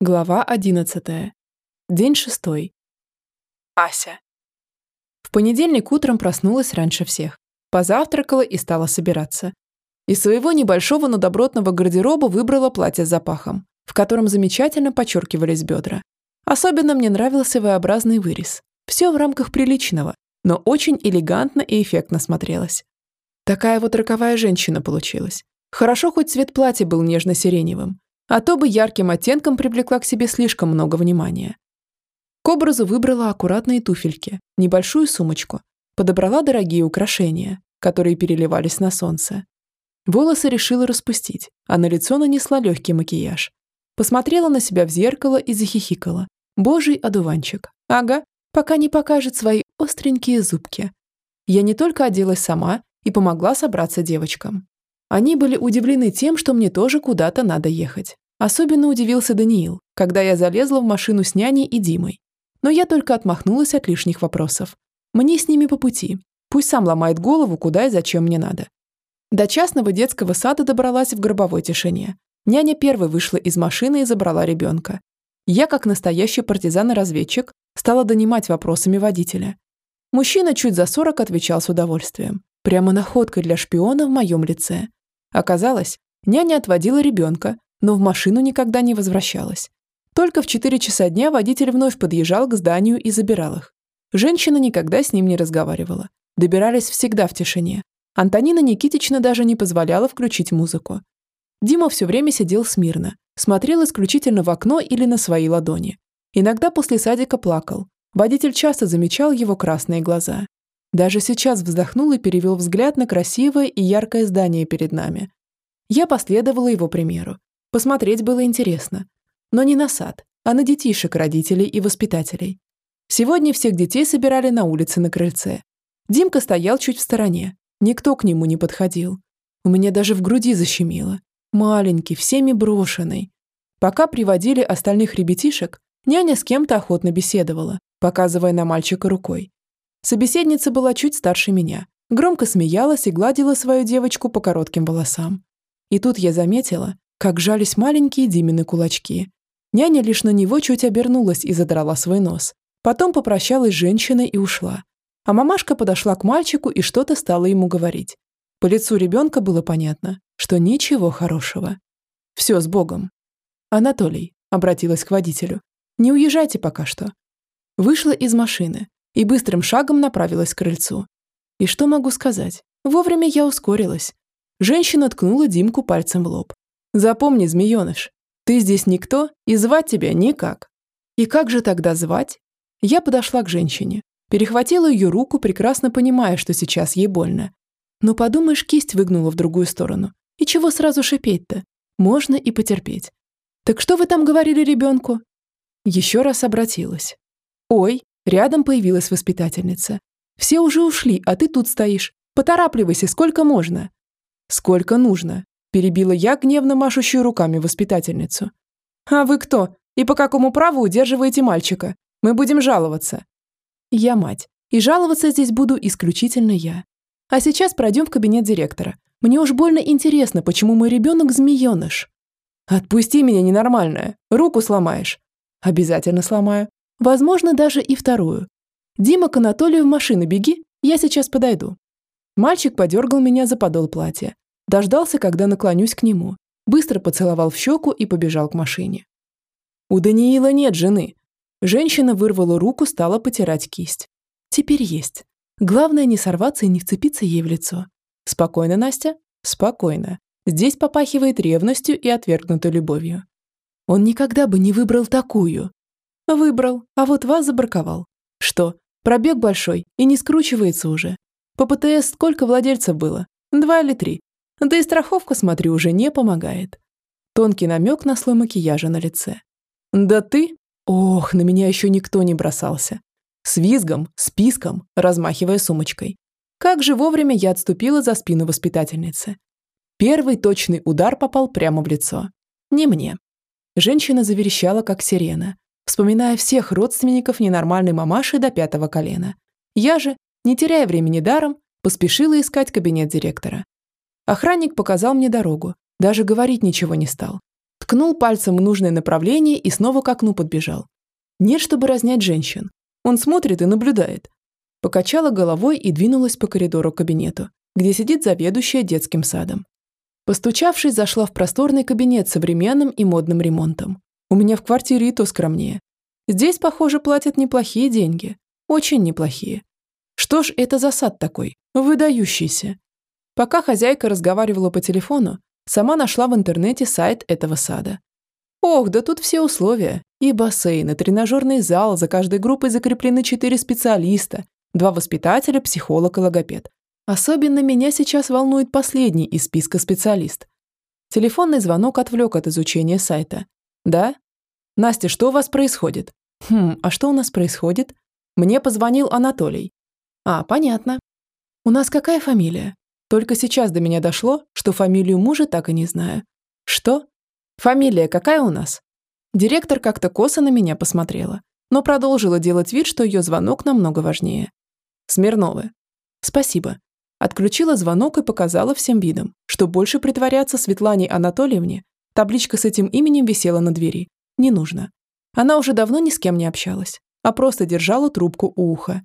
Глава 11. День шестой. Ася. В понедельник утром проснулась раньше всех. Позавтракала и стала собираться. Из своего небольшого, но добротного гардероба выбрала платье с запахом, в котором замечательно подчеркивались бедра. Особенно мне нравился V-образный вырез. Все в рамках приличного, но очень элегантно и эффектно смотрелось. Такая вот роковая женщина получилась. Хорошо, хоть цвет платья был нежно-сиреневым, а то бы ярким оттенком привлекла к себе слишком много внимания. К образу выбрала аккуратные туфельки, небольшую сумочку, подобрала дорогие украшения, которые переливались на солнце. Волосы решила распустить, а на лицо нанесла легкий макияж. Посмотрела на себя в зеркало и захихикала. Божий одуванчик. Ага, пока не покажет свои остренькие зубки. Я не только оделась сама и помогла собраться девочкам. Они были удивлены тем, что мне тоже куда-то надо ехать. Особенно удивился Даниил, когда я залезла в машину с няней и Димой. Но я только отмахнулась от лишних вопросов. Мне с ними по пути. Пусть сам ломает голову, куда и зачем мне надо. До частного детского сада добралась в гробовой тишине. Няня первой вышла из машины и забрала ребенка. Я, как настоящий партизан и разведчик, стала донимать вопросами водителя. Мужчина чуть за сорок отвечал с удовольствием. Прямо находкой для шпиона в моем лице. Оказалось, няня отводила ребенка, но в машину никогда не возвращалась. Только в 4 часа дня водитель вновь подъезжал к зданию и забирал их. Женщина никогда с ним не разговаривала. Добирались всегда в тишине. Антонина Никитична даже не позволяла включить музыку. Дима все время сидел смирно, смотрел исключительно в окно или на свои ладони. Иногда после садика плакал. Водитель часто замечал его красные глаза. Даже сейчас вздохнул и перевел взгляд на красивое и яркое здание перед нами. Я последовала его примеру. Посмотреть было интересно. Но не на сад, а на детишек родителей и воспитателей. Сегодня всех детей собирали на улице на крыльце. Димка стоял чуть в стороне. Никто к нему не подходил. У меня даже в груди защемило. Маленький, всеми брошенный. Пока приводили остальных ребятишек, няня с кем-то охотно беседовала, показывая на мальчика рукой. Собеседница была чуть старше меня, громко смеялась и гладила свою девочку по коротким волосам. И тут я заметила, как жались маленькие Димины кулачки. Няня лишь на него чуть обернулась и задрала свой нос. Потом попрощалась с женщиной и ушла. А мамашка подошла к мальчику и что-то стала ему говорить. По лицу ребенка было понятно, что ничего хорошего. Все с Богом. Анатолий обратилась к водителю. Не уезжайте пока что. Вышла из машины, и быстрым шагом направилась к крыльцу. И что могу сказать? Вовремя я ускорилась. Женщина ткнула Димку пальцем в лоб. «Запомни, змееныш, ты здесь никто, и звать тебя никак». «И как же тогда звать?» Я подошла к женщине, перехватила ее руку, прекрасно понимая, что сейчас ей больно. Но подумаешь, кисть выгнула в другую сторону. И чего сразу шипеть-то? Можно и потерпеть. «Так что вы там говорили ребенку?» Еще раз обратилась. «Ой, Рядом появилась воспитательница. «Все уже ушли, а ты тут стоишь. Поторапливайся, сколько можно». «Сколько нужно», – перебила я гневно машущую руками воспитательницу. «А вы кто? И по какому праву удерживаете мальчика? Мы будем жаловаться». «Я мать, и жаловаться здесь буду исключительно я. А сейчас пройдем в кабинет директора. Мне уж больно интересно, почему мой ребенок змееныш». «Отпусти меня, ненормальная. Руку сломаешь». «Обязательно сломаю. Возможно, даже и вторую. «Дима, к Анатолию в машину беги, я сейчас подойду». Мальчик подергал меня за подол платья. Дождался, когда наклонюсь к нему. Быстро поцеловал в щеку и побежал к машине. У Даниила нет жены. Женщина вырвала руку, стала потирать кисть. Теперь есть. Главное не сорваться и не вцепиться ей в лицо. Спокойно, Настя? Спокойно. Здесь попахивает ревностью и отвергнутой любовью. Он никогда бы не выбрал такую. Выбрал, а вот вас забраковал. Что, пробег большой и не скручивается уже? По ПТС сколько владельцев было? Два или три? Да и страховка, смотрю, уже не помогает. Тонкий намек на слой макияжа на лице. Да ты? Ох, на меня еще никто не бросался. С визгом, списком, размахивая сумочкой. Как же вовремя я отступила за спину воспитательницы. Первый точный удар попал прямо в лицо. Не мне. Женщина заверещала, как сирена, вспоминая всех родственников ненормальной мамаши до пятого колена. Я же, не теряя времени даром, поспешила искать кабинет директора. Охранник показал мне дорогу, даже говорить ничего не стал. Ткнул пальцем в нужное направление и снова к окну подбежал. Нет, чтобы разнять женщин. Он смотрит и наблюдает. Покачала головой и двинулась по коридору к кабинету, где сидит заведующая детским садом. Постучавшись, зашла в просторный кабинет с современным и модным ремонтом. У меня в квартире и то скромнее. Здесь, похоже, платят неплохие деньги. Очень неплохие. Что ж это за сад такой? Выдающийся. Пока хозяйка разговаривала по телефону, сама нашла в интернете сайт этого сада. Ох, да тут все условия. И бассейн, и тренажерный зал, за каждой группой закреплены четыре специалиста, два воспитателя, психолог и логопед. Особенно меня сейчас волнует последний из списка специалист. Телефонный звонок отвлек от изучения сайта. «Да? Настя, что у вас происходит?» «Хм, а что у нас происходит?» Мне позвонил Анатолий. «А, понятно. У нас какая фамилия?» Только сейчас до меня дошло, что фамилию мужа так и не знаю. «Что? Фамилия какая у нас?» Директор как-то косо на меня посмотрела, но продолжила делать вид, что ее звонок намного важнее. «Смирновы». «Спасибо». Отключила звонок и показала всем видом, что больше притворяться Светлане Анатольевне табличка с этим именем висела на двери. Не нужно. Она уже давно ни с кем не общалась, а просто держала трубку у уха.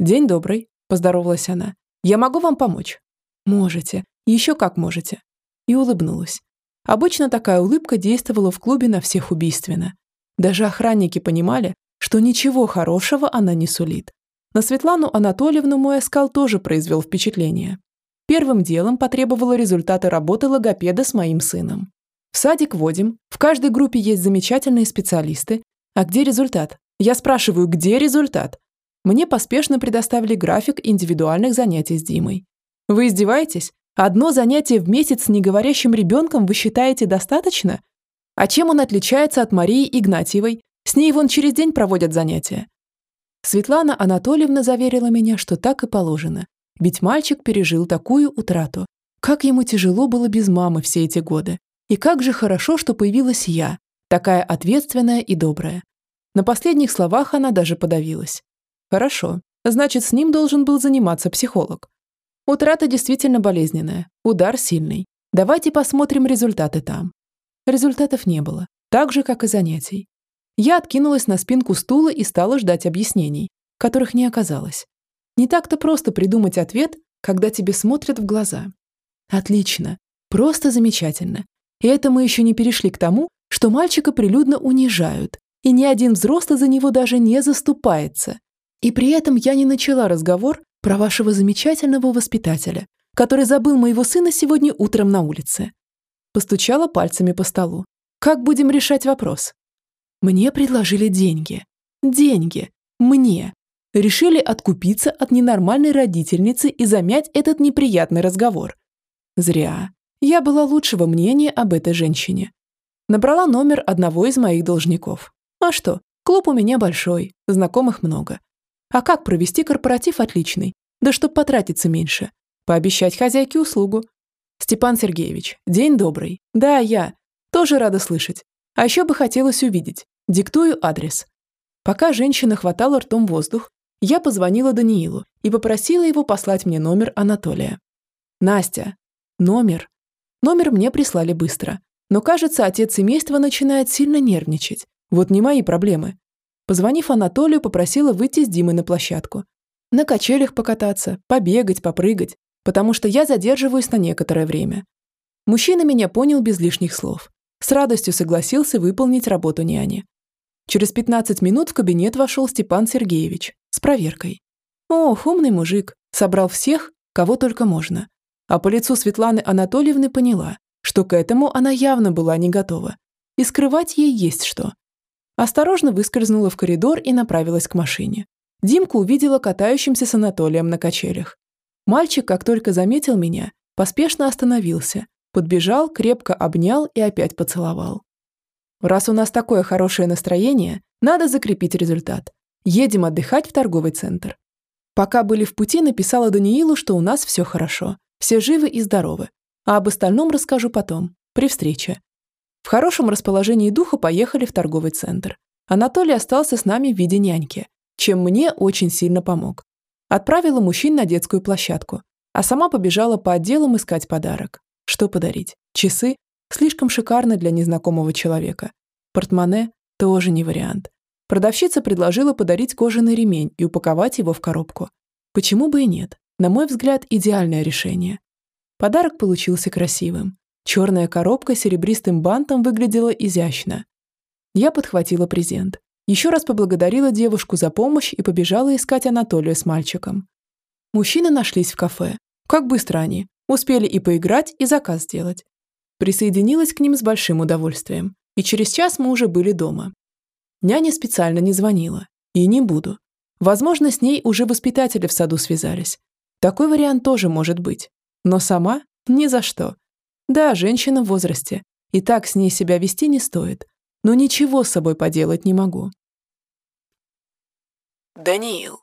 «День добрый», – поздоровалась она. «Я могу вам помочь?» «Можете. Еще как можете». И улыбнулась. Обычно такая улыбка действовала в клубе на всех убийственно. Даже охранники понимали, что ничего хорошего она не сулит. На Светлану Анатольевну мой оскал тоже произвел впечатление. Первым делом потребовала результаты работы логопеда с моим сыном. В садик водим, в каждой группе есть замечательные специалисты. А где результат? Я спрашиваю, где результат? Мне поспешно предоставили график индивидуальных занятий с Димой. Вы издеваетесь? Одно занятие в месяц с неговорящим ребенком вы считаете достаточно? А чем он отличается от Марии Игнатьевой? С ней вон через день проводят занятия. Светлана Анатольевна заверила меня, что так и положено. Ведь мальчик пережил такую утрату. Как ему тяжело было без мамы все эти годы. И как же хорошо, что появилась я, такая ответственная и добрая. На последних словах она даже подавилась. Хорошо, значит, с ним должен был заниматься психолог. Утрата действительно болезненная, удар сильный. Давайте посмотрим результаты там. Результатов не было, так же, как и занятий. Я откинулась на спинку стула и стала ждать объяснений, которых не оказалось. Не так-то просто придумать ответ, когда тебе смотрят в глаза. Отлично, просто замечательно. И это мы еще не перешли к тому, что мальчика прилюдно унижают, и ни один взрослый за него даже не заступается. И при этом я не начала разговор про вашего замечательного воспитателя, который забыл моего сына сегодня утром на улице. Постучала пальцами по столу. Как будем решать вопрос? Мне предложили деньги. Деньги. Мне. Решили откупиться от ненормальной родительницы и замять этот неприятный разговор. Зря. Я была лучшего мнения об этой женщине. Набрала номер одного из моих должников. А что, клуб у меня большой, знакомых много. А как провести корпоратив отличный? Да чтоб потратиться меньше. Пообещать хозяйке услугу. Степан Сергеевич, день добрый. Да, я. Тоже рада слышать. А еще бы хотелось увидеть. Диктую адрес. Пока женщина хватала ртом воздух, я позвонила Даниилу и попросила его послать мне номер Анатолия. Настя. Номер. Номер мне прислали быстро. Но, кажется, отец семейства начинает сильно нервничать. Вот не мои проблемы. Позвонив Анатолию, попросила выйти с Димой на площадку. На качелях покататься, побегать, попрыгать, потому что я задерживаюсь на некоторое время. Мужчина меня понял без лишних слов. С радостью согласился выполнить работу няни. Через 15 минут в кабинет вошел Степан Сергеевич с проверкой. Ох, умный мужик, собрал всех, кого только можно а по лицу Светланы Анатольевны поняла, что к этому она явно была не готова. И скрывать ей есть что. Осторожно выскользнула в коридор и направилась к машине. Димку увидела катающимся с Анатолием на качелях. Мальчик, как только заметил меня, поспешно остановился, подбежал, крепко обнял и опять поцеловал. «Раз у нас такое хорошее настроение, надо закрепить результат. Едем отдыхать в торговый центр». Пока были в пути, написала Даниилу, что у нас все хорошо. Все живы и здоровы. А об остальном расскажу потом, при встрече. В хорошем расположении духа поехали в торговый центр. Анатолий остался с нами в виде няньки, чем мне очень сильно помог. Отправила мужчин на детскую площадку, а сама побежала по отделам искать подарок. Что подарить? Часы? Слишком шикарно для незнакомого человека. Портмоне тоже не вариант. Продавщица предложила подарить кожаный ремень и упаковать его в коробку. Почему бы и нет? На мой взгляд, идеальное решение. Подарок получился красивым. Черная коробка с серебристым бантом выглядела изящно. Я подхватила презент. Еще раз поблагодарила девушку за помощь и побежала искать Анатолия с мальчиком. Мужчины нашлись в кафе. Как быстро они. Успели и поиграть, и заказ сделать. Присоединилась к ним с большим удовольствием. И через час мы уже были дома. Няня специально не звонила. И не буду. Возможно, с ней уже воспитатели в саду связались. Такой вариант тоже может быть. Но сама ни за что. Да, женщина в возрасте. И так с ней себя вести не стоит. Но ничего с собой поделать не могу. Даниил.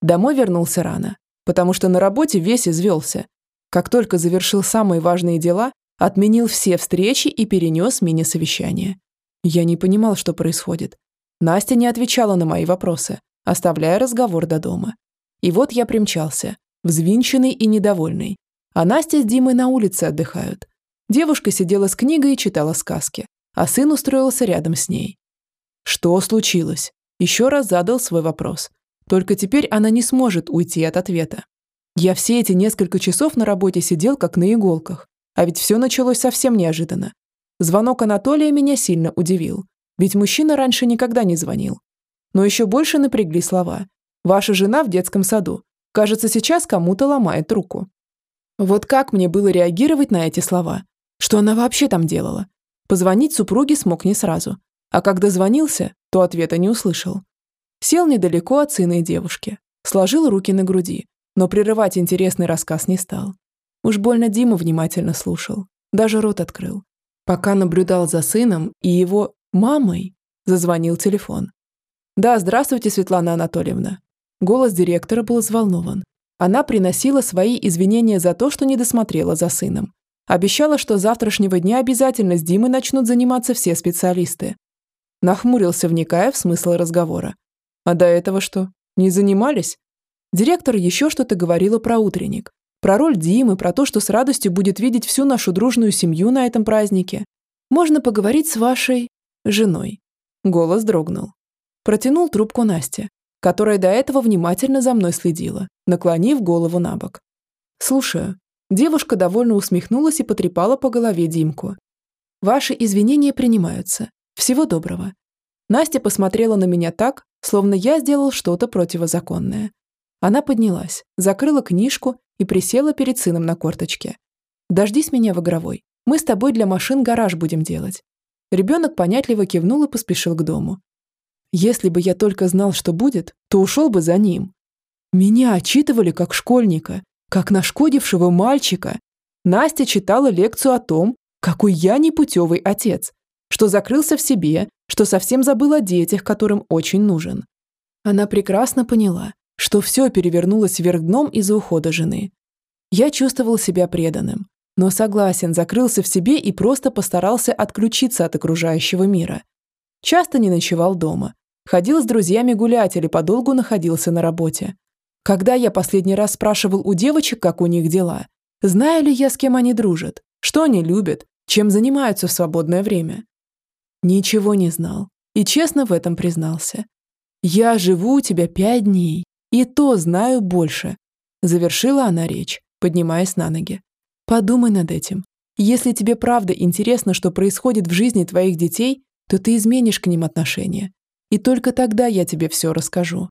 Домой вернулся рано, потому что на работе весь извелся. Как только завершил самые важные дела, отменил все встречи и перенес мини-совещание. Я не понимал, что происходит. Настя не отвечала на мои вопросы, оставляя разговор до дома. И вот я примчался, взвинченный и недовольный. А Настя с Димой на улице отдыхают. Девушка сидела с книгой и читала сказки, а сын устроился рядом с ней. Что случилось? Еще раз задал свой вопрос. Только теперь она не сможет уйти от ответа. Я все эти несколько часов на работе сидел как на иголках, а ведь все началось совсем неожиданно. Звонок Анатолия меня сильно удивил, ведь мужчина раньше никогда не звонил. Но еще больше напрягли слова. «Ваша жена в детском саду. Кажется, сейчас кому-то ломает руку». Вот как мне было реагировать на эти слова? Что она вообще там делала? Позвонить супруге смог не сразу. А когда звонился, то ответа не услышал. Сел недалеко от сына и девушки, сложил руки на груди, но прерывать интересный рассказ не стал. Уж больно Дима внимательно слушал, даже рот открыл. Пока наблюдал за сыном и его мамой, зазвонил телефон. «Да, здравствуйте, Светлана Анатольевна». Голос директора был взволнован. Она приносила свои извинения за то, что не досмотрела за сыном. Обещала, что с завтрашнего дня обязательно с Димой начнут заниматься все специалисты. Нахмурился, вникая в смысл разговора. А до этого что? Не занимались? Директор еще что-то говорила про утренник. Про роль Димы, про то, что с радостью будет видеть всю нашу дружную семью на этом празднике. Можно поговорить с вашей... женой. Голос дрогнул. Протянул трубку Насте, которая до этого внимательно за мной следила, наклонив голову на бок. «Слушаю». Девушка довольно усмехнулась и потрепала по голове Димку. «Ваши извинения принимаются. Всего доброго». Настя посмотрела на меня так, словно я сделал что-то противозаконное. Она поднялась, закрыла книжку и присела перед сыном на корточке. «Дождись меня в игровой. Мы с тобой для машин гараж будем делать». Ребенок понятливо кивнул и поспешил к дому. Если бы я только знал, что будет, то ушел бы за ним. Меня отчитывали как школьника, как нашкодившего мальчика. Настя читала лекцию о том, какой я непутевый отец, что закрылся в себе, что совсем забыл о детях, которым очень нужен. Она прекрасно поняла, что все перевернулось вверх дном из-за ухода жены. Я чувствовал себя преданным, но согласен, закрылся в себе и просто постарался отключиться от окружающего мира. Часто не ночевал дома, ходил с друзьями гулять или подолгу находился на работе. Когда я последний раз спрашивал у девочек, как у них дела, знаю ли я, с кем они дружат, что они любят, чем занимаются в свободное время. Ничего не знал и честно в этом признался. «Я живу у тебя пять дней, и то знаю больше», завершила она речь, поднимаясь на ноги. «Подумай над этим. Если тебе правда интересно, что происходит в жизни твоих детей, то ты изменишь к ним отношение. И только тогда я тебе все расскажу.